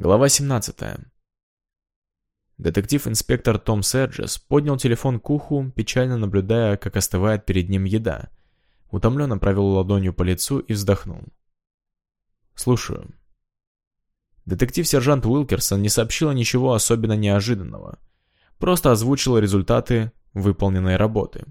Глава 17. Детектив-инспектор Том Серджес поднял телефон к уху, печально наблюдая, как остывает перед ним еда. Утомленно провел ладонью по лицу и вздохнул. «Слушаю». Детектив-сержант Уилкерсон не сообщила ничего особенно неожиданного. Просто озвучила результаты выполненной работы.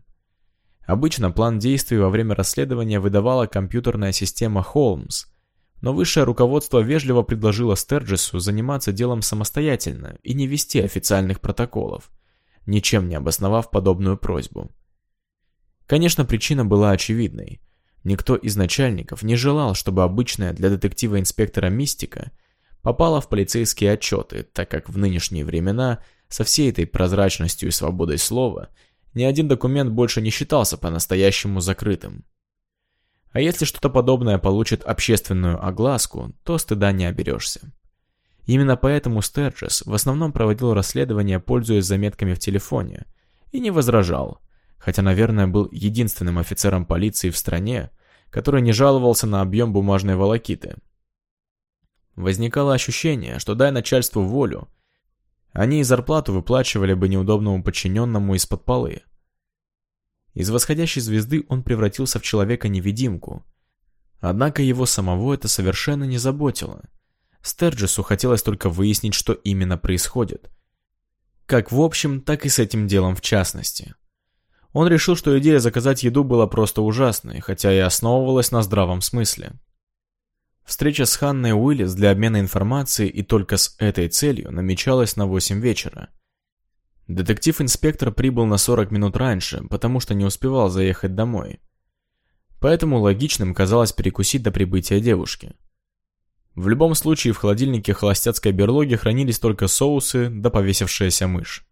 Обычно план действий во время расследования выдавала компьютерная система Холмс – но высшее руководство вежливо предложило Стерджесу заниматься делом самостоятельно и не вести официальных протоколов, ничем не обосновав подобную просьбу. Конечно, причина была очевидной. Никто из начальников не желал, чтобы обычная для детектива-инспектора мистика попала в полицейские отчеты, так как в нынешние времена со всей этой прозрачностью и свободой слова ни один документ больше не считался по-настоящему закрытым. А если что-то подобное получит общественную огласку, то стыда не оберешься. Именно поэтому Стерджес в основном проводил расследование, пользуясь заметками в телефоне, и не возражал, хотя, наверное, был единственным офицером полиции в стране, который не жаловался на объем бумажной волокиты. Возникало ощущение, что дай начальству волю, они и зарплату выплачивали бы неудобному подчиненному из-под полы. Из восходящей звезды он превратился в человека-невидимку. Однако его самого это совершенно не заботило. Стерджесу хотелось только выяснить, что именно происходит. Как в общем, так и с этим делом в частности. Он решил, что идея заказать еду была просто ужасной, хотя и основывалась на здравом смысле. Встреча с Ханной Уиллис для обмена информацией и только с этой целью намечалась на 8 вечера. Детектив-инспектор прибыл на 40 минут раньше, потому что не успевал заехать домой. Поэтому логичным казалось перекусить до прибытия девушки. В любом случае в холодильнике холостяцкой берлоги хранились только соусы да повесившаяся мышь.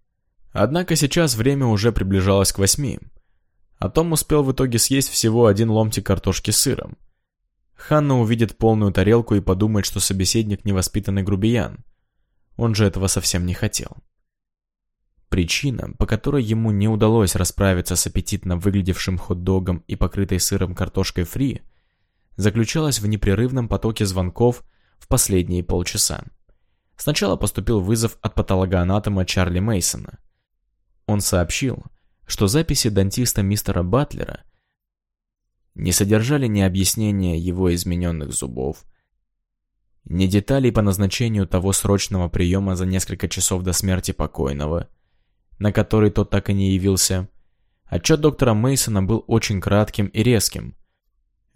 Однако сейчас время уже приближалось к восьми, а Том успел в итоге съесть всего один ломтик картошки с сыром. Ханна увидит полную тарелку и подумает, что собеседник невоспитанный грубиян. Он же этого совсем не хотел. Причина, по которой ему не удалось расправиться с аппетитно выглядевшим хот-догом и покрытой сыром картошкой фри, заключалась в непрерывном потоке звонков в последние полчаса. Сначала поступил вызов от патологоанатома Чарли Мейсона. Он сообщил, что записи дантиста мистера Батлера не содержали ни объяснения его измененных зубов, ни деталей по назначению того срочного приема за несколько часов до смерти покойного, на который тот так и не явился. Отчет доктора Мейсона был очень кратким и резким.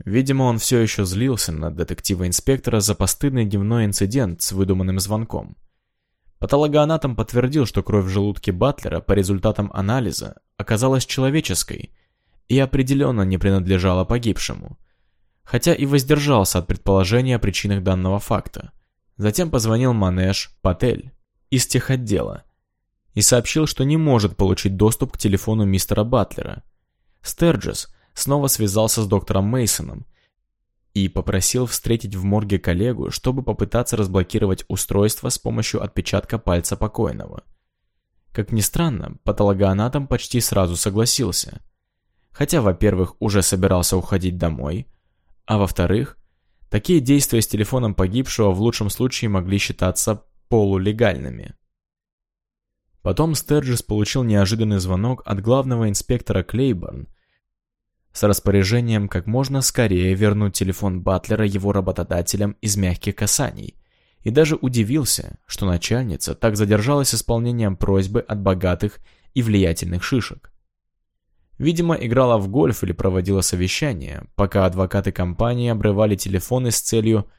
Видимо, он все еще злился на детектива-инспектора за постыдный дневной инцидент с выдуманным звонком. Патологоанатом подтвердил, что кровь в желудке Батлера по результатам анализа оказалась человеческой и определенно не принадлежала погибшему, хотя и воздержался от предположения о причинах данного факта. Затем позвонил Манеш Патель из техотдела и сообщил, что не может получить доступ к телефону мистера Батлера. Стерджес снова связался с доктором Мейсоном и попросил встретить в морге коллегу, чтобы попытаться разблокировать устройство с помощью отпечатка пальца покойного. Как ни странно, патологоанатом почти сразу согласился. Хотя, во-первых, уже собирался уходить домой, а во-вторых, такие действия с телефоном погибшего в лучшем случае могли считаться полулегальными. Потом Стерджис получил неожиданный звонок от главного инспектора Клейборн с распоряжением как можно скорее вернуть телефон Батлера его работодателям из мягких касаний, и даже удивился, что начальница так задержалась исполнением просьбы от богатых и влиятельных шишек. Видимо, играла в гольф или проводила совещание, пока адвокаты компании обрывали телефоны с целью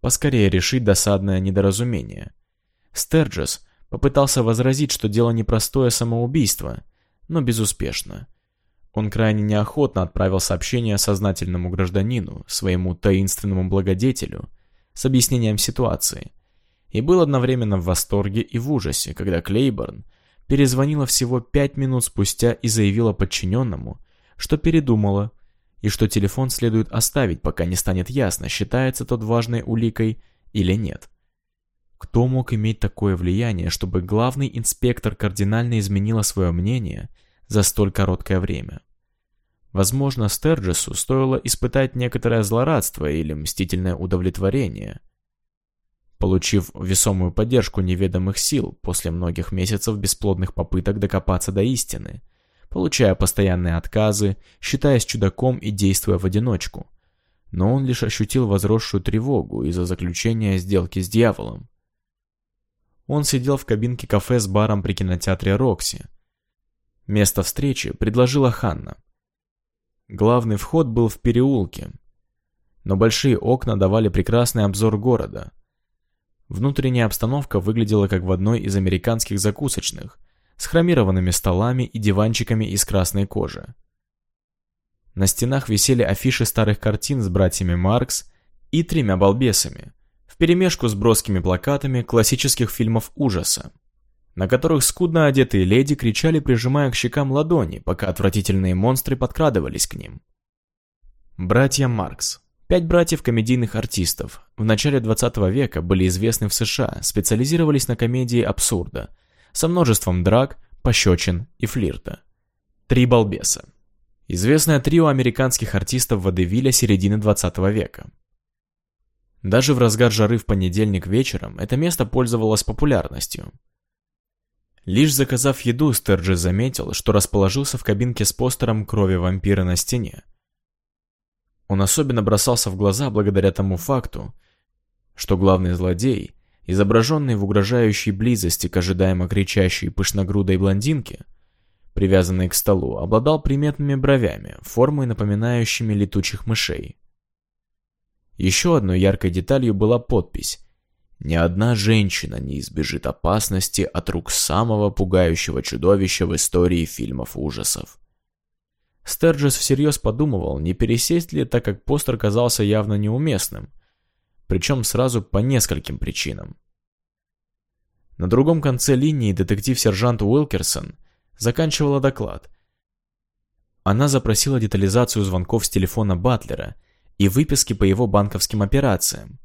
поскорее решить досадное недоразумение. Стерджес Попытался возразить, что дело не простое самоубийство, но безуспешно. Он крайне неохотно отправил сообщение сознательному гражданину, своему таинственному благодетелю, с объяснением ситуации. И был одновременно в восторге и в ужасе, когда Клейборн перезвонила всего пять минут спустя и заявила подчиненному, что передумала, и что телефон следует оставить, пока не станет ясно, считается тот важной уликой или нет. Кто мог иметь такое влияние, чтобы главный инспектор кардинально изменила свое мнение за столь короткое время? Возможно, Стерджесу стоило испытать некоторое злорадство или мстительное удовлетворение. получив весомую поддержку неведомых сил после многих месяцев бесплодных попыток докопаться до истины, получая постоянные отказы, считаясь чудаком и действуя в одиночку. Но он лишь ощутил возросшую тревогу из-за заключения сделки с дьяволом. Он сидел в кабинке кафе с баром при кинотеатре «Рокси». Место встречи предложила Ханна. Главный вход был в переулке, но большие окна давали прекрасный обзор города. Внутренняя обстановка выглядела как в одной из американских закусочных, с хромированными столами и диванчиками из красной кожи. На стенах висели афиши старых картин с братьями Маркс и тремя балбесами, вперемешку с броскими плакатами классических фильмов ужаса, на которых скудно одетые леди кричали, прижимая к щекам ладони, пока отвратительные монстры подкрадывались к ним. Братья Маркс. Пять братьев комедийных артистов. В начале 20 века были известны в США, специализировались на комедии абсурда, со множеством драк, пощечин и флирта. Три балбеса. Известное трио американских артистов водевиля середины 20 века. Даже в разгар жары в понедельник вечером это место пользовалось популярностью. Лишь заказав еду, Стерджи заметил, что расположился в кабинке с постером крови вампира на стене. Он особенно бросался в глаза благодаря тому факту, что главный злодей изображенный в угрожающей близости к ожидаемо кричащей пышногрудой блондинке, привязанной к столу, обладал приметными бровями, формой напоминающими летучих мышей. Еще одной яркой деталью была подпись «Ни одна женщина не избежит опасности от рук самого пугающего чудовища в истории фильмов ужасов». Стерджес всерьез подумывал, не пересесть ли, так как постер казался явно неуместным, причем сразу по нескольким причинам. На другом конце линии детектив-сержант Уилкерсон заканчивала доклад. Она запросила детализацию звонков с телефона Батлера и выписки по его банковским операциям.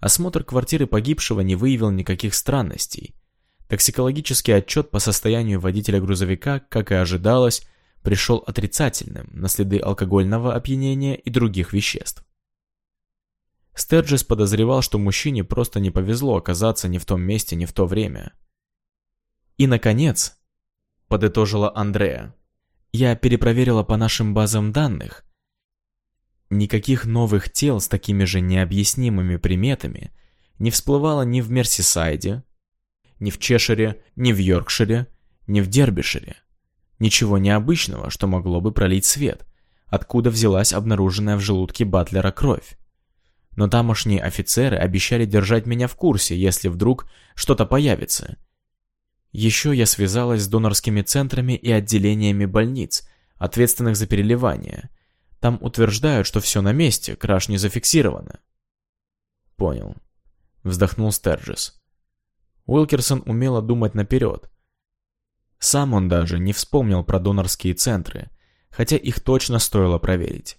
Осмотр квартиры погибшего не выявил никаких странностей. Токсикологический отчет по состоянию водителя грузовика, как и ожидалось, пришел отрицательным на следы алкогольного опьянения и других веществ. Стерджис подозревал, что мужчине просто не повезло оказаться не в том месте, не в то время. И, наконец, подытожила Андреа, я перепроверила по нашим базам данных. Никаких новых тел с такими же необъяснимыми приметами не всплывало ни в Мерсисайде, ни в Чешире, ни в Йоркшире, ни в Дербишире. Ничего необычного, что могло бы пролить свет, откуда взялась обнаруженная в желудке Батлера кровь но тамошние офицеры обещали держать меня в курсе, если вдруг что-то появится. Еще я связалась с донорскими центрами и отделениями больниц, ответственных за переливание. Там утверждают, что все на месте, краж не зафиксировано. Понял. Вздохнул Стерджис. Уилкерсон умело думать наперед. Сам он даже не вспомнил про донорские центры, хотя их точно стоило проверить.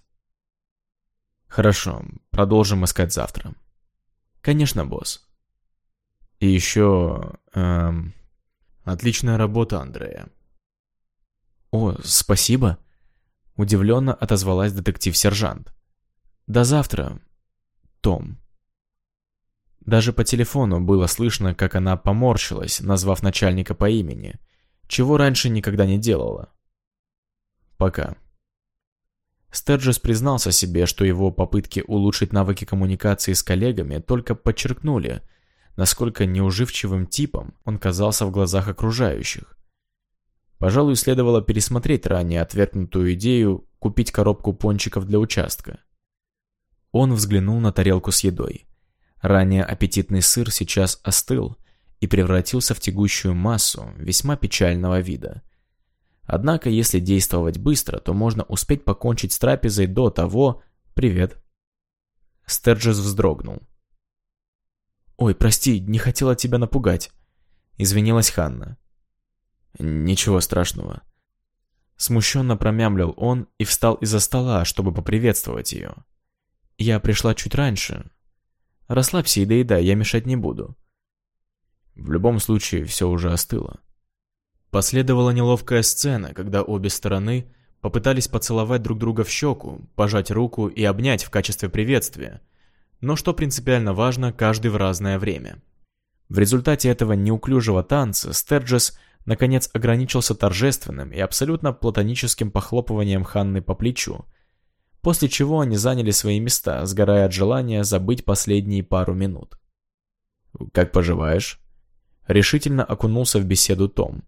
Хорошо, продолжим искать завтра. Конечно, босс. И еще... Эм, отличная работа, Андрея. О, спасибо. Удивленно отозвалась детектив-сержант. До завтра, Том. Даже по телефону было слышно, как она поморщилась, назвав начальника по имени, чего раньше никогда не делала. Пока. Стерджес признался себе, что его попытки улучшить навыки коммуникации с коллегами только подчеркнули, насколько неуживчивым типом он казался в глазах окружающих. Пожалуй, следовало пересмотреть ранее отвергнутую идею купить коробку пончиков для участка. Он взглянул на тарелку с едой. Ранее аппетитный сыр сейчас остыл и превратился в тягущую массу весьма печального вида. Однако, если действовать быстро, то можно успеть покончить с трапезой до того... Привет. Стерджес вздрогнул. «Ой, прости, не хотела тебя напугать», — извинилась Ханна. «Ничего страшного». Смущенно промямлил он и встал из-за стола, чтобы поприветствовать ее. «Я пришла чуть раньше. Расслабься и доедай, я мешать не буду». В любом случае, все уже остыло. Последовала неловкая сцена, когда обе стороны попытались поцеловать друг друга в щеку, пожать руку и обнять в качестве приветствия. но что принципиально важно, каждый в разное время. В результате этого неуклюжего танца Стерджес наконец ограничился торжественным и абсолютно платоническим похлопыванием Ханны по плечу, после чего они заняли свои места, сгорая от желания забыть последние пару минут. «Как поживаешь?» Решительно окунулся в беседу Том.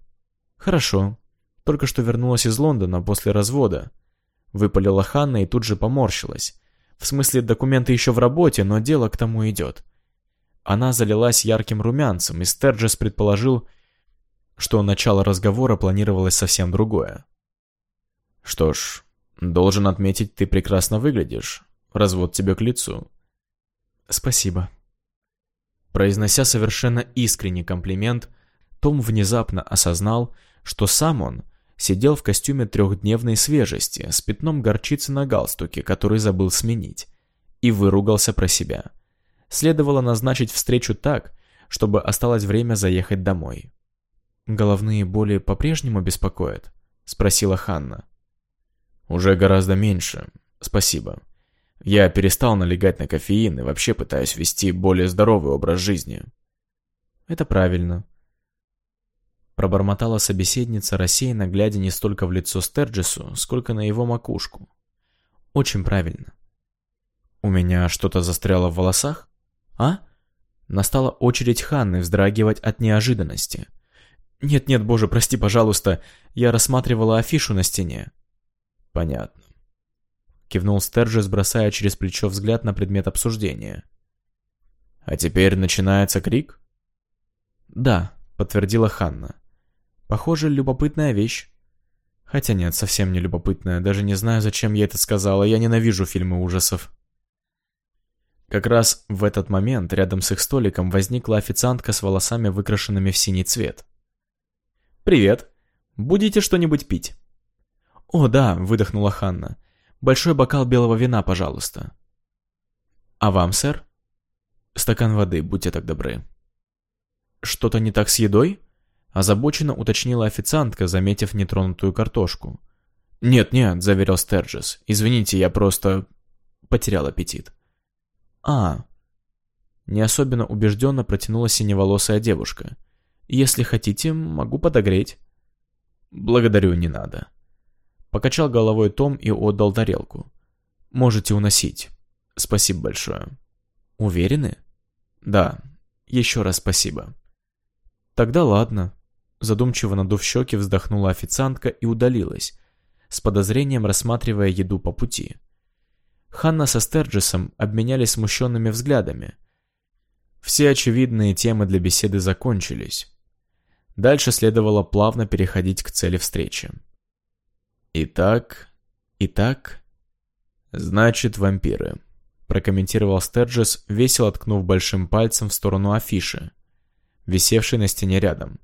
«Хорошо. Только что вернулась из Лондона после развода». Выпалила Ханна и тут же поморщилась. В смысле, документы еще в работе, но дело к тому идет. Она залилась ярким румянцем, и Стерджес предположил, что начало разговора планировалось совсем другое. «Что ж, должен отметить, ты прекрасно выглядишь. Развод тебе к лицу». «Спасибо». Произнося совершенно искренний комплимент, Том внезапно осознал, что сам он сидел в костюме трехдневной свежести с пятном горчицы на галстуке, который забыл сменить, и выругался про себя. Следовало назначить встречу так, чтобы осталось время заехать домой. «Головные боли по-прежнему беспокоят?» — спросила Ханна. «Уже гораздо меньше. Спасибо. Я перестал налегать на кофеин и вообще пытаюсь вести более здоровый образ жизни». «Это правильно», Пробормотала собеседница, рассеянно глядя не столько в лицо Стерджису, сколько на его макушку. «Очень правильно». «У меня что-то застряло в волосах?» «А?» Настала очередь Ханны вздрагивать от неожиданности. «Нет-нет, боже, прости, пожалуйста, я рассматривала афишу на стене». «Понятно», — кивнул Стерджис, бросая через плечо взгляд на предмет обсуждения. «А теперь начинается крик?» «Да», — подтвердила Ханна. «Похоже, любопытная вещь». Хотя нет, совсем не любопытная, даже не знаю, зачем я это сказала, я ненавижу фильмы ужасов. Как раз в этот момент рядом с их столиком возникла официантка с волосами, выкрашенными в синий цвет. «Привет. Будете что-нибудь пить?» «О, да», — выдохнула Ханна. «Большой бокал белого вина, пожалуйста». «А вам, сэр?» «Стакан воды, будьте так добры». «Что-то не так с едой?» Озабоченно уточнила официантка, заметив нетронутую картошку. «Нет-нет», — заверил Стерджес. «Извините, я просто...» потерял аппетит. «А...» Не особенно убежденно протянула синеволосая девушка. «Если хотите, могу подогреть». «Благодарю, не надо». Покачал головой Том и отдал тарелку. «Можете уносить. Спасибо большое». «Уверены?» «Да. Еще раз спасибо». «Тогда ладно». Задумчиво надув щеки, вздохнула официантка и удалилась, с подозрением рассматривая еду по пути. Ханна со Стерджесом обменялись смущенными взглядами. Все очевидные темы для беседы закончились. Дальше следовало плавно переходить к цели встречи. «Итак, итак, значит, вампиры», прокомментировал Стерджес, весело ткнув большим пальцем в сторону афиши, висевшей на стене рядом.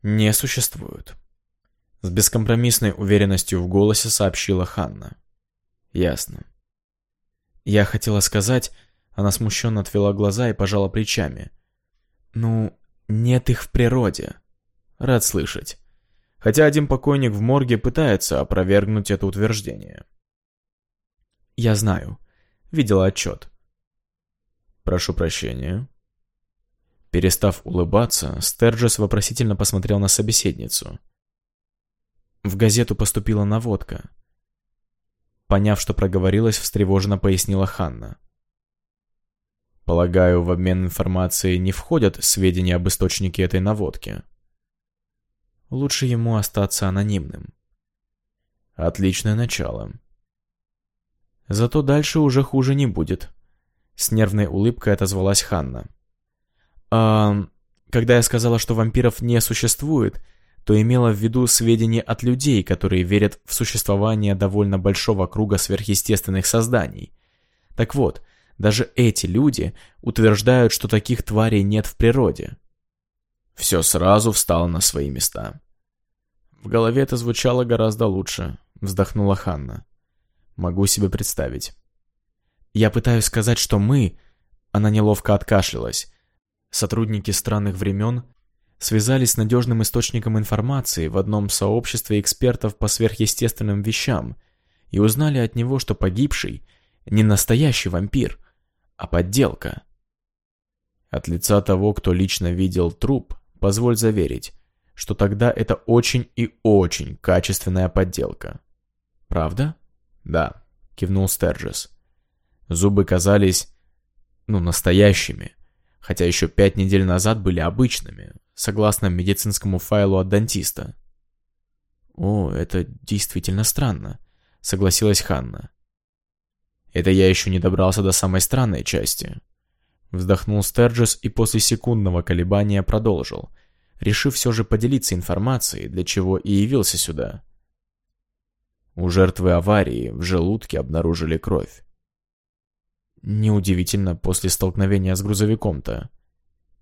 «Не существуют», — с бескомпромиссной уверенностью в голосе сообщила Ханна. Ясно. Я хотела сказать, она смущенно отвела глаза и пожала плечами. Ну, нет их в природе. Рад слышать. Хотя один покойник в морге пытается опровергнуть это утверждение. Я знаю. Видела отчет. Прошу прощения. Перестав улыбаться, Стерджес вопросительно посмотрел на собеседницу. В газету поступила наводка. Поняв, что проговорилась, встревоженно пояснила Ханна. Полагаю, в обмен информацией не входят сведения об источнике этой наводки. Лучше ему остаться анонимным. Отличное начало. Зато дальше уже хуже не будет. С нервной улыбкой отозвалась Ханна. А, когда я сказала, что вампиров не существует, то имела в виду сведения от людей, которые верят в существование довольно большого круга сверхъестественных созданий. Так вот, даже эти люди утверждают, что таких тварей нет в природе. Все сразу встало на свои места. В голове это звучало гораздо лучше, вздохнула Ханна. Могу себе представить. Я пытаюсь сказать, что мы... Она неловко откашлялась. Сотрудники странных времен связались с надежным источником информации в одном сообществе экспертов по сверхъестественным вещам и узнали от него, что погибший не настоящий вампир, а подделка. От лица того, кто лично видел труп, позволь заверить, что тогда это очень и очень качественная подделка. Правда? Да, кивнул Стерджес. Зубы казались, ну, настоящими, хотя еще пять недель назад были обычными, согласно медицинскому файлу от дантиста. «О, это действительно странно», — согласилась Ханна. «Это я еще не добрался до самой странной части». Вздохнул Стерджес и после секундного колебания продолжил, решив все же поделиться информацией, для чего и явился сюда. У жертвы аварии в желудке обнаружили кровь. Неудивительно после столкновения с грузовиком-то.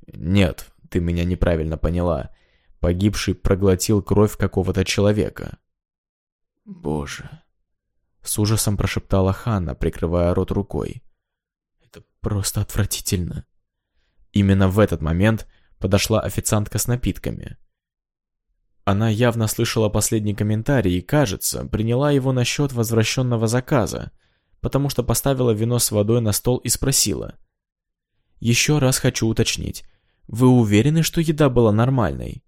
Нет, ты меня неправильно поняла. Погибший проглотил кровь какого-то человека. Боже. С ужасом прошептала Ханна, прикрывая рот рукой. Это просто отвратительно. Именно в этот момент подошла официантка с напитками. Она явно слышала последний комментарий и, кажется, приняла его насчет возвращенного заказа, потому что поставила вино с водой на стол и спросила. «Еще раз хочу уточнить. Вы уверены, что еда была нормальной?»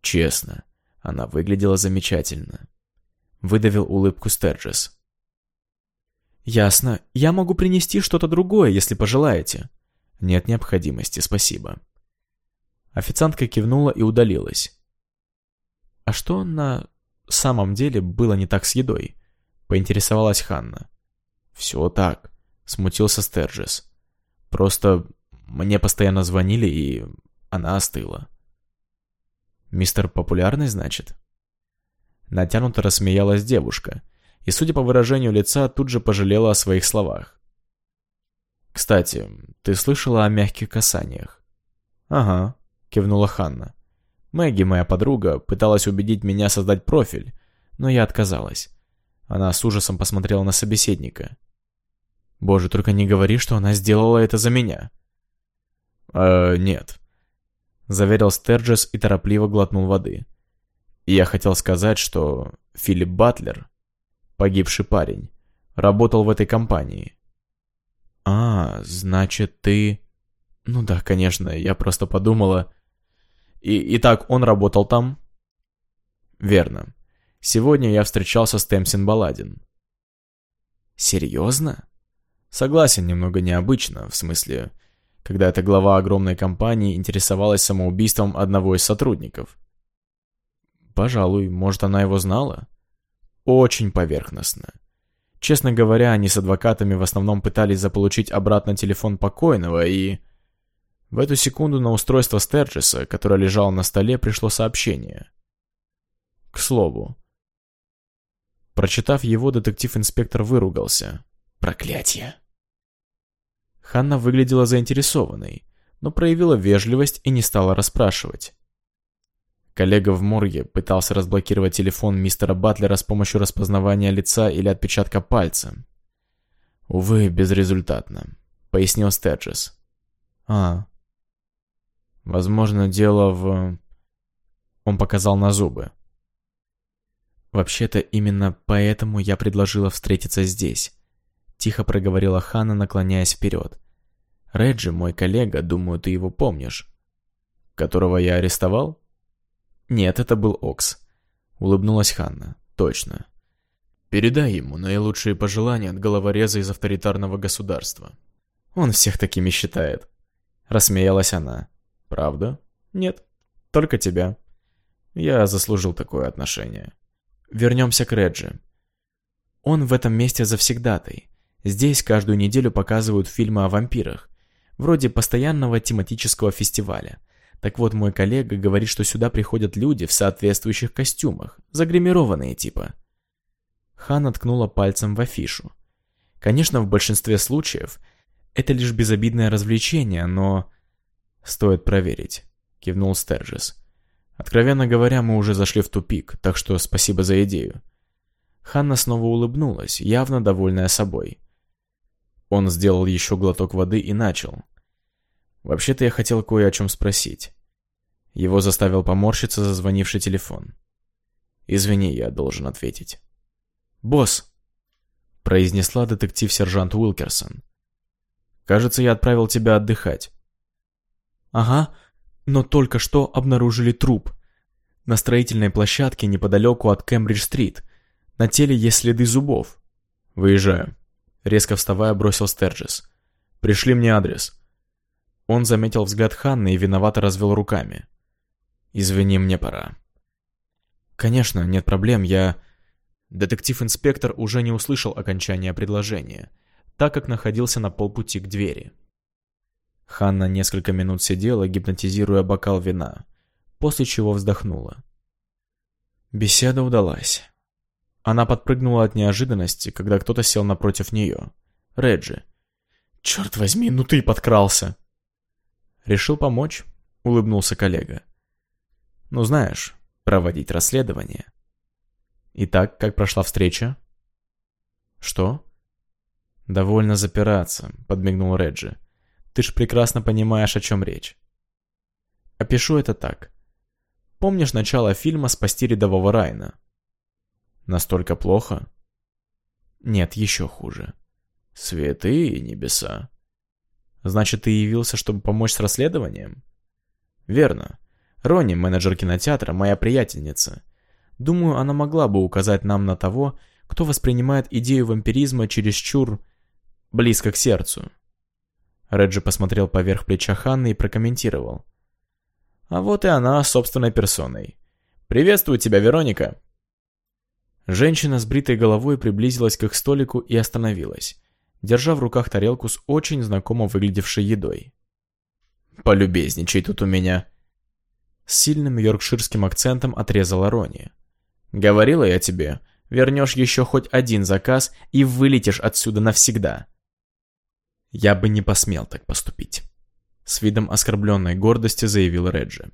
«Честно, она выглядела замечательно», — выдавил улыбку Стерджес. «Ясно. Я могу принести что-то другое, если пожелаете». «Нет необходимости, спасибо». Официантка кивнула и удалилась. «А что на самом деле было не так с едой?» — поинтересовалась Ханна. «Все так», — смутился Стерджес. «Просто мне постоянно звонили, и она остыла». «Мистер Популярный, значит?» Натянуто рассмеялась девушка, и, судя по выражению лица, тут же пожалела о своих словах. «Кстати, ты слышала о мягких касаниях?» «Ага», — кивнула Ханна. «Мэгги, моя подруга, пыталась убедить меня создать профиль, но я отказалась. Она с ужасом посмотрела на собеседника. «Боже, только не говори, что она сделала это за меня!» «Э, нет», — заверил Стерджес и торопливо глотнул воды. «Я хотел сказать, что Филипп Батлер, погибший парень, работал в этой компании». «А, значит, ты...» «Ну да, конечно, я просто подумала...» «И, итак, он работал там?» «Верно. Сегодня я встречался с Темсин Баладин. Серьезно? Согласен, немного необычно, в смысле, когда эта глава огромной компании интересовалась самоубийством одного из сотрудников. Пожалуй, может, она его знала? Очень поверхностно. Честно говоря, они с адвокатами в основном пытались заполучить обратно телефон покойного и... В эту секунду на устройство Стерджеса, которое лежало на столе, пришло сообщение. К слову, Прочитав его, детектив-инспектор выругался. Проклятие. Ханна выглядела заинтересованной, но проявила вежливость и не стала расспрашивать. Коллега в морге пытался разблокировать телефон мистера Батлера с помощью распознавания лица или отпечатка пальца. «Увы, безрезультатно», — пояснил Стерджес. «А, возможно, дело в...» Он показал на зубы. «Вообще-то именно поэтому я предложила встретиться здесь», — тихо проговорила Ханна, наклоняясь вперед. «Реджи, мой коллега, думаю, ты его помнишь». «Которого я арестовал?» «Нет, это был Окс», — улыбнулась Ханна. «Точно. Передай ему наилучшие пожелания от головореза из авторитарного государства. Он всех такими считает». Рассмеялась она. «Правда?» «Нет, только тебя. Я заслужил такое отношение». Вернемся к Реджи. Он в этом месте завсегдатай. Здесь каждую неделю показывают фильмы о вампирах, вроде постоянного тематического фестиваля. Так вот, мой коллега говорит, что сюда приходят люди в соответствующих костюмах, загримированные типа. Хан ткнула пальцем в афишу. Конечно, в большинстве случаев это лишь безобидное развлечение, но... Стоит проверить, кивнул Стерджес. Откровенно говоря, мы уже зашли в тупик, так что спасибо за идею. Ханна снова улыбнулась, явно довольная собой. Он сделал еще глоток воды и начал. Вообще-то я хотел кое о чем спросить. Его заставил поморщиться зазвонивший телефон. Извини, я должен ответить. «Босс!» — произнесла детектив-сержант Уилкерсон. Кажется, я отправил тебя отдыхать. Ага, но только что обнаружили труп. На строительной площадке неподалеку от Кембридж-стрит. На теле есть следы зубов. Выезжаю. Резко вставая, бросил Стерджис. Пришли мне адрес. Он заметил взгляд Ханны и виновато развел руками. Извини, мне пора. Конечно, нет проблем, я... Детектив-инспектор уже не услышал окончания предложения, так как находился на полпути к двери. Ханна несколько минут сидела, гипнотизируя бокал вина, после чего вздохнула. Беседа удалась. Она подпрыгнула от неожиданности, когда кто-то сел напротив нее. Реджи. «Черт возьми, ну ты подкрался!» «Решил помочь?» — улыбнулся коллега. «Ну знаешь, проводить расследование». «Итак, как прошла встреча?» «Что?» «Довольно запираться», — подмигнул Реджи. «Ты ж прекрасно понимаешь, о чем речь». Опишу это так. Помнишь начало фильма «Спасти рядового Райна»? Настолько плохо? Нет, еще хуже. Святые небеса. Значит, ты явился, чтобы помочь с расследованием? Верно. Ронни, менеджер кинотеатра, моя приятельница. Думаю, она могла бы указать нам на того, кто воспринимает идею вампиризма чересчур близко к сердцу. Реджи посмотрел поверх плеча Ханны и прокомментировал. А вот и она собственной персоной. «Приветствую тебя, Вероника!» Женщина с бритой головой приблизилась к их столику и остановилась, держа в руках тарелку с очень знакомо выглядевшей едой. «Полюбезничай тут у меня!» С сильным йоркширским акцентом отрезала Рони. «Говорила я тебе, вернешь еще хоть один заказ и вылетишь отсюда навсегда!» «Я бы не посмел так поступить», — с видом оскорбленной гордости заявил Реджи.